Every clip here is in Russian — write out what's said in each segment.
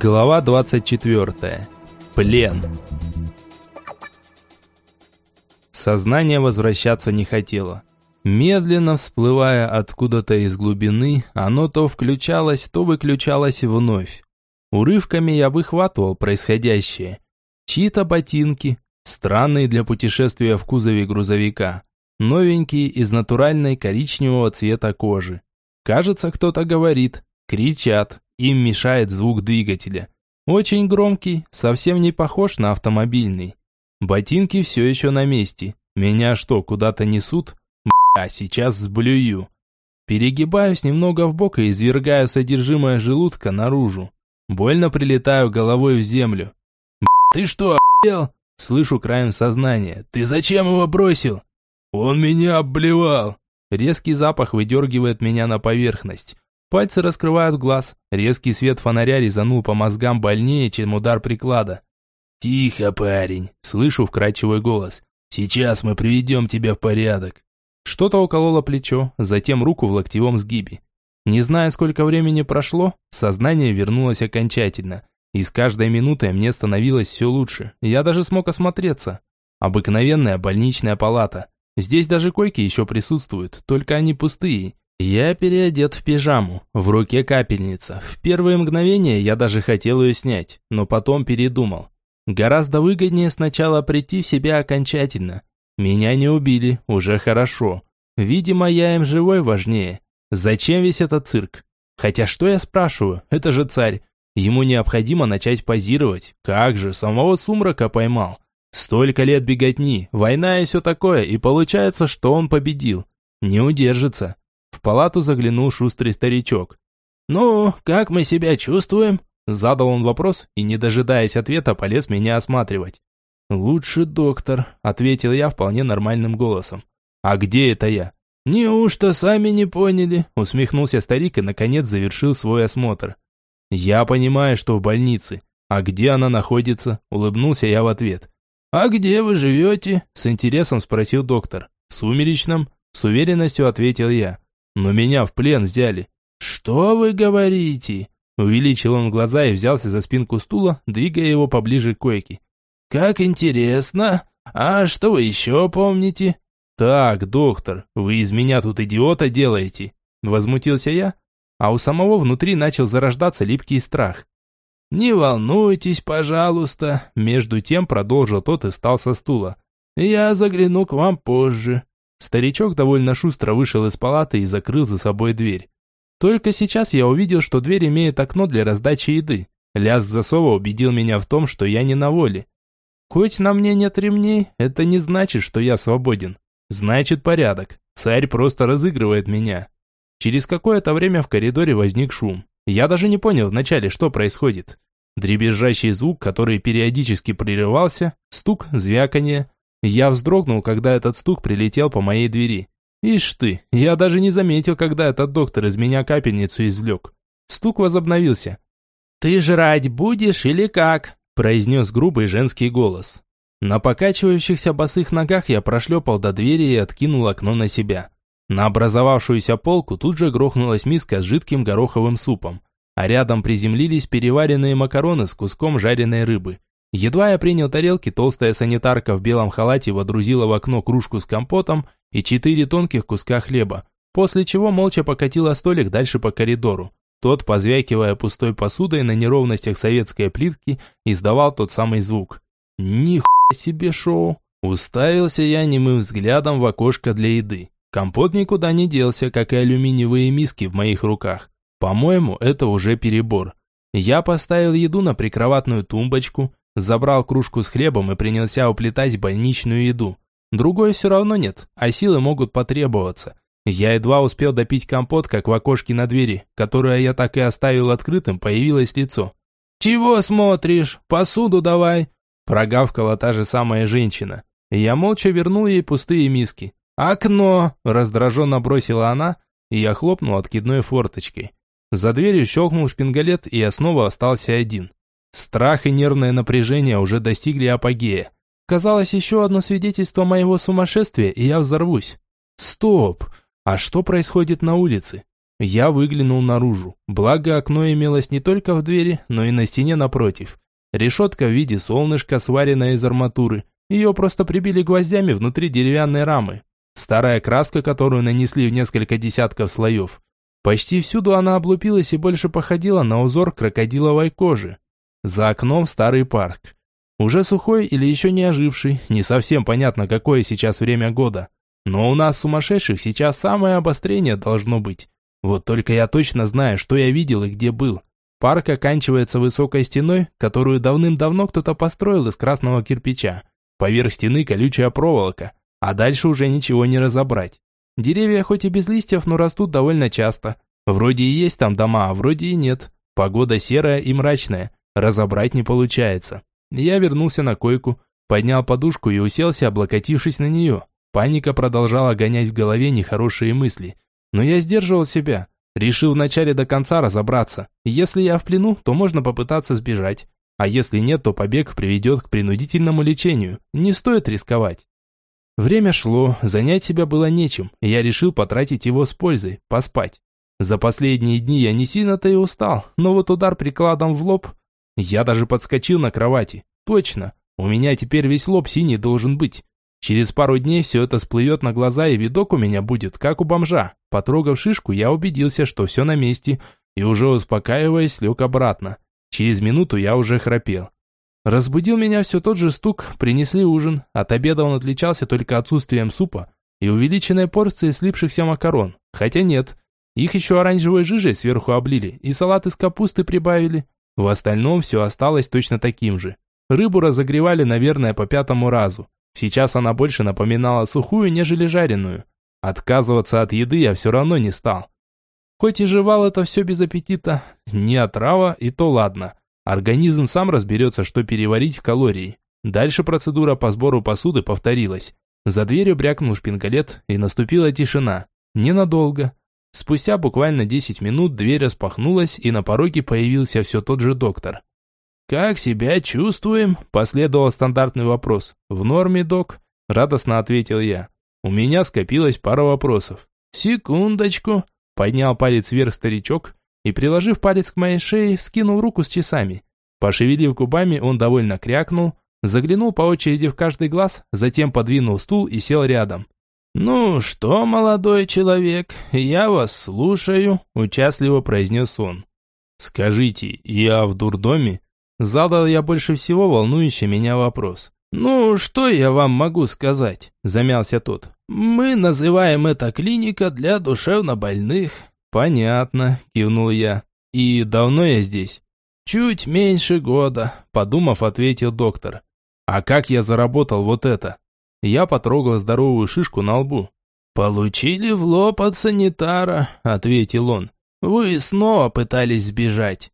Глава 24. Плен. Сознание возвращаться не хотело. Медленно всплывая откуда-то из глубины, оно то включалось, то выключалось вновь. Урывками я выхватывал происходящее. Чьи-то ботинки, странные для путешествия в кузове грузовика, новенькие из натуральной коричневого цвета кожи. Кажется, кто-то говорит, кричат, им мешает звук двигателя. Очень громкий, совсем не похож на автомобильный. Ботинки все еще на месте. Меня что, куда-то несут? А сейчас сблюю. Перегибаюсь немного в бок и извергаю содержимое желудка наружу. Больно прилетаю головой в землю. «Ты что, охуел?» Слышу краем сознания. «Ты зачем его бросил?» «Он меня обблевал!» Резкий запах выдергивает меня на поверхность. Пальцы раскрывают глаз. Резкий свет фонаря резанул по мозгам больнее, чем удар приклада. «Тихо, парень!» Слышу вкрадчивый голос. «Сейчас мы приведем тебя в порядок!» Что-то укололо плечо, затем руку в локтевом сгибе. Не зная, сколько времени прошло, сознание вернулось окончательно. И с каждой минутой мне становилось все лучше. Я даже смог осмотреться. Обыкновенная больничная палата. Здесь даже койки еще присутствуют, только они пустые. Я переодет в пижаму, в руке капельница. В первые мгновения я даже хотел ее снять, но потом передумал. Гораздо выгоднее сначала прийти в себя окончательно. Меня не убили, уже хорошо. Видимо, я им живой важнее. Зачем весь этот цирк? Хотя что я спрашиваю, это же царь. Ему необходимо начать позировать. Как же, самого сумрака поймал. Столько лет беготни, война и все такое, и получается, что он победил. Не удержится. Палату заглянул шустрый старичок. «Ну, как мы себя чувствуем?» Задал он вопрос и, не дожидаясь ответа, полез меня осматривать. «Лучше доктор», — ответил я вполне нормальным голосом. «А где это я?» «Неужто сами не поняли?» — усмехнулся старик и, наконец, завершил свой осмотр. «Я понимаю, что в больнице. А где она находится?» — улыбнулся я в ответ. «А где вы живете?» — с интересом спросил доктор. «В сумеречном?» — с уверенностью ответил я. Но меня в плен взяли. Что вы говорите? Увеличил он глаза и взялся за спинку стула, двигая его поближе к койке. Как интересно. А что вы еще помните? Так, доктор, вы из меня тут идиота делаете. Возмутился я, а у самого внутри начал зарождаться липкий страх. «Не волнуйтесь, пожалуйста», – между тем продолжил тот и встал со стула. «Я загляну к вам позже. Старичок довольно шустро вышел из палаты и закрыл за собой дверь. Только сейчас я увидел, что дверь имеет окно для раздачи еды. Лязг засова убедил меня в том, что я не на воле. Хоть на мне нет ремней, это не значит, что я свободен. Значит порядок. Царь просто разыгрывает меня. Через какое-то время в коридоре возник шум. Я даже не понял вначале, что происходит. Дребезжащий звук, который периодически прерывался, стук, звяканье, я вздрогнул, когда этот стук прилетел по моей двери. Ишь ты, я даже не заметил, когда этот доктор из меня капельницу извлек. Стук возобновился. «Ты жрать будешь или как?» произнес грубый женский голос. На покачивающихся босых ногах я прошлепал до двери и откинул окно на себя. На образовавшуюся полку тут же грохнулась миска с жидким гороховым супом, а рядом приземлились переваренные макароны с куском жареной рыбы. Едва я принял тарелки, толстая санитарка в белом халате водрузила в окно кружку с компотом и четыре тонких куска хлеба, после чего молча покатила столик дальше по коридору. Тот, позвякивая пустой посудой на неровностях советской плитки, издавал тот самый звук. Нихуя себе шоу! Уставился я немым взглядом в окошко для еды. Компот никуда не делся, как и алюминиевые миски в моих руках. По-моему, это уже перебор. Я поставил еду на прикроватную тумбочку, Забрал кружку с хлебом и принялся уплетать больничную еду. Другой все равно нет, а силы могут потребоваться. Я едва успел допить компот, как в окошке на двери, которое я так и оставил открытым, появилось лицо. «Чего смотришь? Посуду давай!» Прогавкала та же самая женщина. Я молча вернул ей пустые миски. «Окно!» – раздраженно бросила она, и я хлопнул откидной форточкой. За дверью щелкнул шпингалет, и я снова остался один. Страх и нервное напряжение уже достигли апогея. Казалось, еще одно свидетельство моего сумасшествия, и я взорвусь. Стоп! А что происходит на улице? Я выглянул наружу. Благо окно имелось не только в двери, но и на стене напротив. Решетка в виде солнышка, сваренная из арматуры. Ее просто прибили гвоздями внутри деревянной рамы. Старая краска, которую нанесли в несколько десятков слоев. Почти всюду она облупилась и больше походила на узор крокодиловой кожи. За окном старый парк. Уже сухой или еще не оживший, не совсем понятно, какое сейчас время года. Но у нас сумасшедших сейчас самое обострение должно быть. Вот только я точно знаю, что я видел и где был. Парк оканчивается высокой стеной, которую давным-давно кто-то построил из красного кирпича. Поверх стены колючая проволока, а дальше уже ничего не разобрать. Деревья хоть и без листьев, но растут довольно часто. Вроде и есть там дома, а вроде и нет. Погода серая и мрачная, разобрать не получается. Я вернулся на койку, поднял подушку и уселся, облокотившись на нее. Паника продолжала гонять в голове нехорошие мысли. Но я сдерживал себя. Решил вначале до конца разобраться. Если я в плену, то можно попытаться сбежать. А если нет, то побег приведет к принудительному лечению. Не стоит рисковать. Время шло, занять себя было нечем, я решил потратить его с пользой, поспать. За последние дни я не сильно-то и устал, но вот удар прикладом в лоб... Я даже подскочил на кровати. Точно, у меня теперь весь лоб синий должен быть. Через пару дней все это всплывет на глаза, и видок у меня будет, как у бомжа. Потрогав шишку, я убедился, что все на месте, и уже успокаиваясь, лег обратно. Через минуту я уже храпел. Разбудил меня все тот же стук, принесли ужин. От обеда он отличался только отсутствием супа и увеличенной порцией слипшихся макарон. Хотя нет, их еще оранжевой жижей сверху облили и салат из капусты прибавили. В остальном все осталось точно таким же. Рыбу разогревали, наверное, по пятому разу. Сейчас она больше напоминала сухую, нежели жареную. Отказываться от еды я все равно не стал. Хоть и жевал это все без аппетита, не отрава, и то ладно. Организм сам разберется, что переварить в калории. Дальше процедура по сбору посуды повторилась. За дверью брякнул шпингалет, и наступила тишина. Ненадолго. Спустя буквально 10 минут дверь распахнулась, и на пороге появился все тот же доктор. «Как себя чувствуем?» – последовал стандартный вопрос. «В норме, док?» – радостно ответил я. У меня скопилось пара вопросов. «Секундочку!» – поднял палец вверх старичок и, приложив палец к моей шее, скинул руку с часами. Пошевелив губами, он довольно крякнул, заглянул по очереди в каждый глаз, затем подвинул стул и сел рядом. «Ну что, молодой человек, я вас слушаю», – участливо произнес он. «Скажите, я в дурдоме?» Задал я больше всего волнующий меня вопрос. «Ну, что я вам могу сказать?» – замялся тот. «Мы называем это клиника для душевнобольных». «Понятно», – кивнул я. «И давно я здесь?» «Чуть меньше года», – подумав, ответил доктор. «А как я заработал вот это?» Я потрогал здоровую шишку на лбу. «Получили в лоб от санитара», – ответил он. «Вы снова пытались сбежать.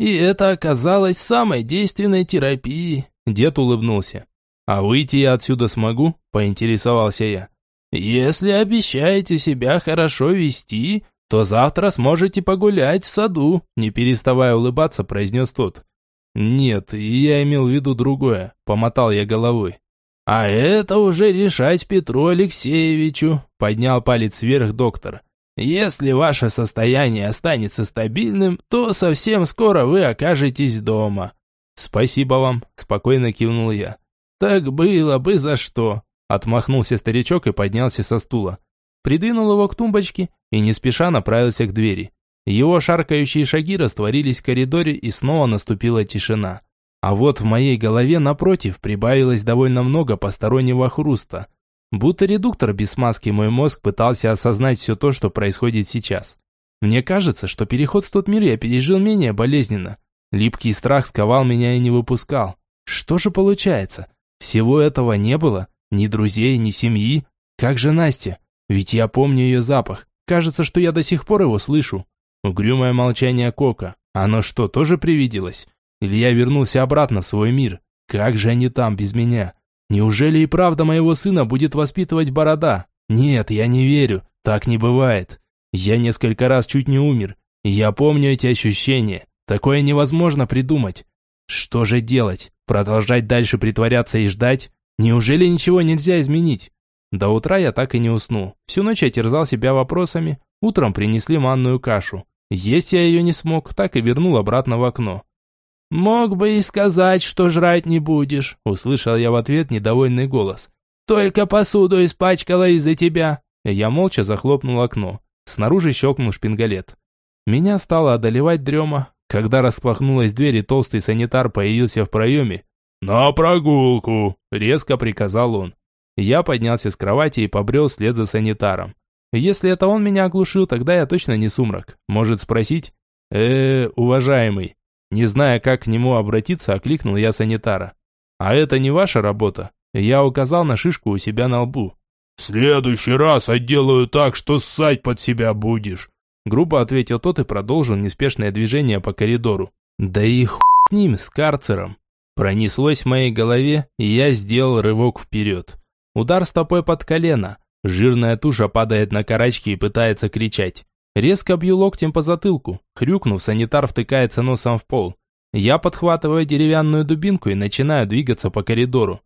И это оказалось самой действенной терапией. Дед улыбнулся. А выйти я отсюда смогу? Поинтересовался я. Если обещаете себя хорошо вести, то завтра сможете погулять в саду, не переставая улыбаться, произнес тот. Нет, я имел в виду другое, помотал я головой. А это уже решать Петру Алексеевичу, поднял палец вверх доктор. Если ваше состояние останется стабильным, то совсем скоро вы окажетесь дома. Спасибо вам, спокойно кивнул я. Так было бы за что, отмахнулся старичок и поднялся со стула. Придвинул его к тумбочке и не спеша направился к двери. Его шаркающие шаги растворились в коридоре и снова наступила тишина. А вот в моей голове напротив прибавилось довольно много постороннего хруста – Будто редуктор без смазки мой мозг пытался осознать все то, что происходит сейчас. Мне кажется, что переход в тот мир я пережил менее болезненно. Липкий страх сковал меня и не выпускал. Что же получается? Всего этого не было? Ни друзей, ни семьи? Как же Настя? Ведь я помню ее запах. Кажется, что я до сих пор его слышу. Угрюмое молчание Кока. Оно что, тоже привиделось? Или я вернулся обратно в свой мир? Как же они там без меня? Неужели и правда моего сына будет воспитывать борода? Нет, я не верю. Так не бывает. Я несколько раз чуть не умер. Я помню эти ощущения. Такое невозможно придумать. Что же делать? Продолжать дальше притворяться и ждать? Неужели ничего нельзя изменить? До утра я так и не уснул. Всю ночь я терзал себя вопросами, Утром принесли манную кашу. Есть я ее не смог, так и вернул обратно в окно. «Мог бы и сказать, что жрать не будешь», – услышал я в ответ недовольный голос. «Только посуду испачкала из-за тебя». Я молча захлопнул окно. Снаружи щелкнул шпингалет. Меня стало одолевать дрема. Когда распахнулась дверь и толстый санитар появился в проеме. «На прогулку!» – резко приказал он. Я поднялся с кровати и побрел вслед за санитаром. Если это он меня оглушил, тогда я точно не сумрак. Может спросить? э уважаемый, не зная, как к нему обратиться, окликнул я санитара. «А это не ваша работа?» Я указал на шишку у себя на лбу. «В следующий раз отделаю так, что ссать под себя будешь», грубо ответил тот и продолжил неспешное движение по коридору. «Да и хуй с ним, с карцером!» Пронеслось в моей голове, и я сделал рывок вперед. Удар стопой под колено. Жирная туша падает на карачки и пытается кричать. Резко бью локтем по затылку. Хрюкнув, санитар втыкается носом в пол. Я подхватываю деревянную дубинку и начинаю двигаться по коридору.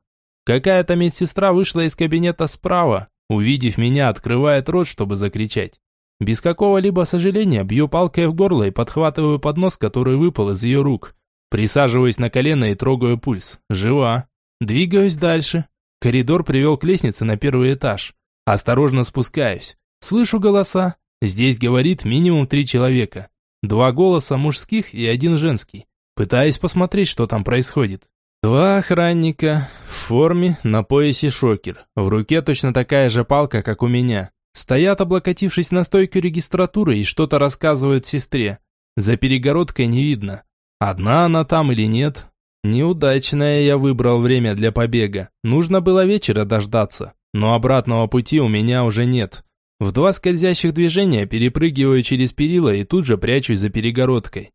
Какая-то медсестра вышла из кабинета справа. Увидев меня, открывает рот, чтобы закричать. Без какого-либо сожаления бью палкой в горло и подхватываю поднос, который выпал из ее рук. Присаживаюсь на колено и трогаю пульс. Жива. Двигаюсь дальше. Коридор привел к лестнице на первый этаж. Осторожно спускаюсь. Слышу голоса. Здесь говорит минимум три человека. Два голоса мужских и один женский. Пытаюсь посмотреть, что там происходит. Два охранника в форме, на поясе шокер. В руке точно такая же палка, как у меня. Стоят, облокотившись на стойку регистратуры и что-то рассказывают сестре. За перегородкой не видно. Одна она там или нет. Неудачное я выбрал время для побега. Нужно было вечера дождаться. Но обратного пути у меня уже нет. В два скользящих движения перепрыгиваю через перила и тут же прячусь за перегородкой.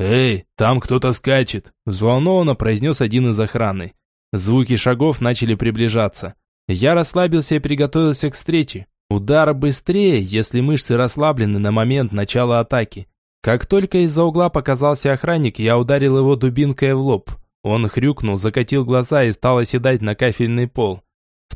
«Эй, там кто-то скачет!» – взволнованно произнес один из охраны. Звуки шагов начали приближаться. Я расслабился и приготовился к встрече. Удар быстрее, если мышцы расслаблены на момент начала атаки. Как только из-за угла показался охранник, я ударил его дубинкой в лоб. Он хрюкнул, закатил глаза и стал оседать на кафельный пол.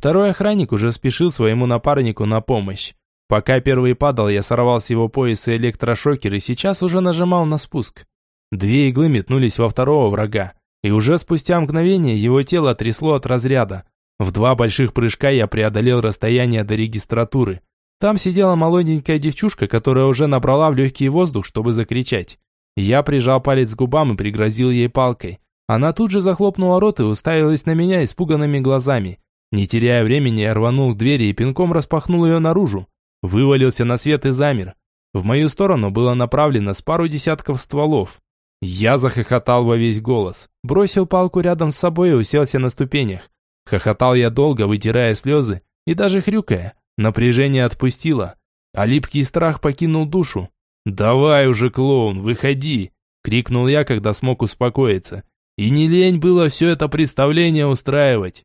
Второй охранник уже спешил своему напарнику на помощь. Пока первый падал, я сорвал с его пояса электрошокер и сейчас уже нажимал на спуск. Две иглы метнулись во второго врага, и уже спустя мгновение его тело трясло от разряда. В два больших прыжка я преодолел расстояние до регистратуры. Там сидела молоденькая девчушка, которая уже набрала в легкий воздух, чтобы закричать. Я прижал палец к губам и пригрозил ей палкой. Она тут же захлопнула рот и уставилась на меня испуганными глазами. Не теряя времени, я рванул к двери и пинком распахнул ее наружу. Вывалился на свет и замер. В мою сторону было направлено с пару десятков стволов. Я захохотал во весь голос. Бросил палку рядом с собой и уселся на ступенях. Хохотал я долго, вытирая слезы и даже хрюкая. Напряжение отпустило, а липкий страх покинул душу. «Давай уже, клоун, выходи!» – крикнул я, когда смог успокоиться. И не лень было все это представление устраивать.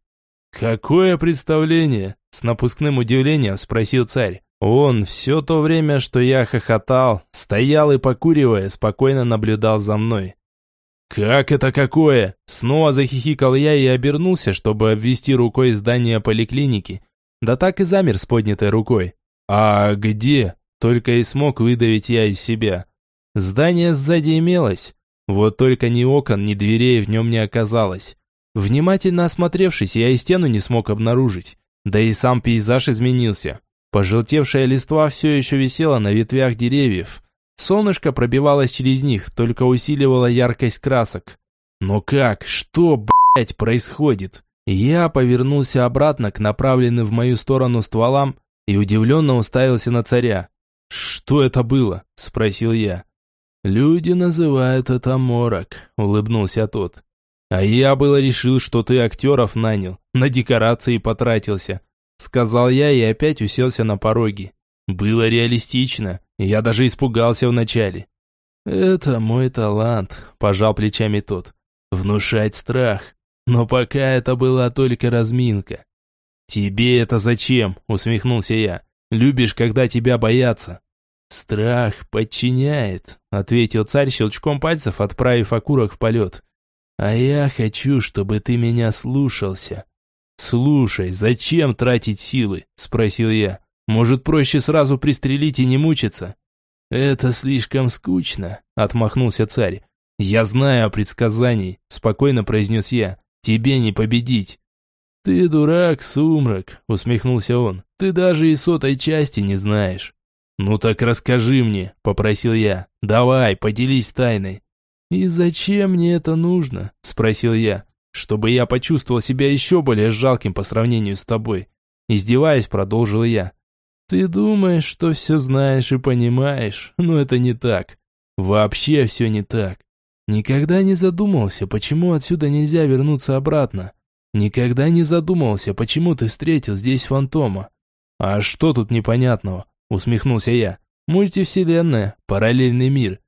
«Какое представление?» – с напускным удивлением спросил царь. Он все то время, что я хохотал, стоял и, покуривая, спокойно наблюдал за мной. «Как это какое?» Снова захихикал я и обернулся, чтобы обвести рукой здание поликлиники. Да так и замер с поднятой рукой. «А где?» Только и смог выдавить я из себя. Здание сзади имелось. Вот только ни окон, ни дверей в нем не оказалось. Внимательно осмотревшись, я и стену не смог обнаружить. Да и сам пейзаж изменился. Пожелтевшая листва все еще висела на ветвях деревьев. Солнышко пробивалось через них, только усиливало яркость красок. Но как, что, блять, происходит? Я повернулся обратно к направленным в мою сторону стволам и удивленно уставился на царя. «Что это было?» – спросил я. «Люди называют это морок», – улыбнулся тот. «А я было решил, что ты актеров нанял, на декорации потратился», сказал я и опять уселся на пороге. Было реалистично, я даже испугался вначале. «Это мой талант», – пожал плечами тот. «Внушать страх. Но пока это была только разминка». «Тебе это зачем?» – усмехнулся я. «Любишь, когда тебя боятся». «Страх подчиняет», – ответил царь щелчком пальцев, отправив окурок в полет. А я хочу, чтобы ты меня слушался. Слушай, зачем тратить силы? Спросил я. Может, проще сразу пристрелить и не мучиться?» «Это слишком скучно», – отмахнулся царь. «Я знаю о предсказании», – спокойно произнес я. «Тебе не победить». «Ты дурак, сумрак», – усмехнулся он. «Ты даже и сотой части не знаешь». «Ну так расскажи мне», – попросил я. «Давай, поделись тайной». «И зачем мне это нужно?» – спросил я. «Чтобы я почувствовал себя еще более жалким по сравнению с тобой». Издеваясь, продолжил я. «Ты думаешь, что все знаешь и понимаешь, но это не так. Вообще все не так. Никогда не задумывался, почему отсюда нельзя вернуться обратно. Никогда не задумывался, почему ты встретил здесь фантома. А что тут непонятного? Усмехнулся я. Мультивселенная, параллельный мир.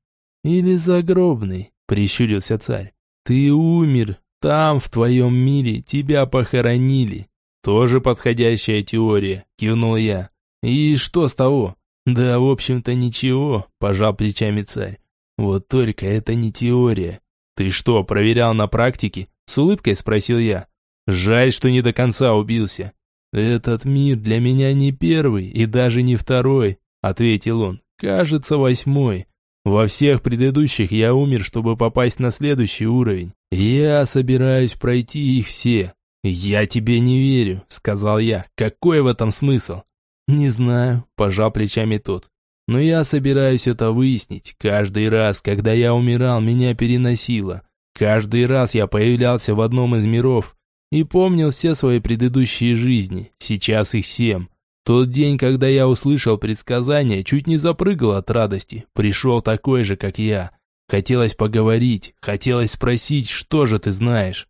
Или загробный, прищурился царь. Ты умер, там, в твоем мире, тебя похоронили. Тоже подходящая теория, кивнул я. И что с того? Да, в общем-то, ничего, пожал плечами царь. Вот только это не теория. Ты что, проверял на практике? С улыбкой спросил я. Жаль, что не до конца убился. Этот мир для меня не первый и даже не второй, ответил он. Кажется, восьмой. Во всех предыдущих я умер, чтобы попасть на следующий уровень. Я собираюсь пройти их все. Я тебе не верю, сказал я. Какой в этом смысл? Не знаю, пожал плечами тот. Но я собираюсь это выяснить. Каждый раз, когда я умирал, меня переносило. Каждый раз я появлялся в одном из миров и помнил все свои предыдущие жизни. Сейчас их семь. Тот день, когда я услышал предсказание, чуть не запрыгал от радости. Пришел такой же, как я. Хотелось поговорить, хотелось спросить, что же ты знаешь.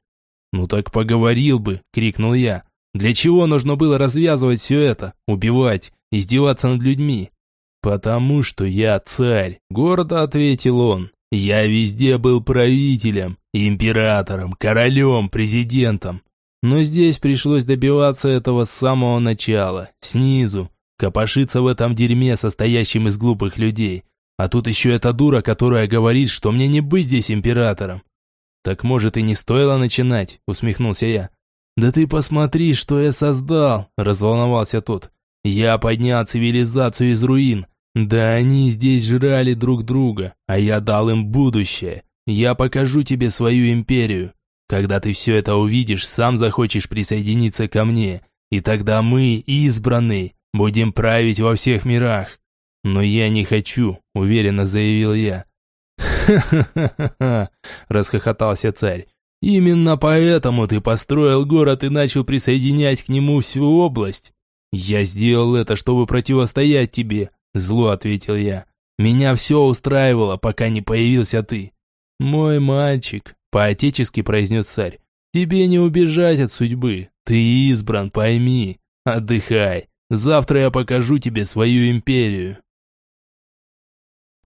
«Ну так поговорил бы!» – крикнул я. «Для чего нужно было развязывать все это? Убивать, издеваться над людьми?» «Потому что я царь», – гордо ответил он. «Я везде был правителем, императором, королем, президентом. Но здесь пришлось добиваться этого с самого начала, снизу, копошиться в этом дерьме, состоящем из глупых людей. А тут еще эта дура, которая говорит, что мне не быть здесь императором. Так может и не стоило начинать, усмехнулся я. Да ты посмотри, что я создал, разволновался тот. Я поднял цивилизацию из руин. Да они здесь жрали друг друга, а я дал им будущее. Я покажу тебе свою империю. Когда ты все это увидишь, сам захочешь присоединиться ко мне, и тогда мы, избранные, будем править во всех мирах. Но я не хочу, уверенно заявил я. «Ха-ха-ха-ха!» – расхохотался царь. «Именно поэтому ты построил город и начал присоединять к нему всю область. Я сделал это, чтобы противостоять тебе», – зло ответил я. «Меня все устраивало, пока не появился ты». «Мой мальчик», Поотечески произнес царь. Тебе не убежать от судьбы. Ты избран, пойми. Отдыхай. Завтра я покажу тебе свою империю.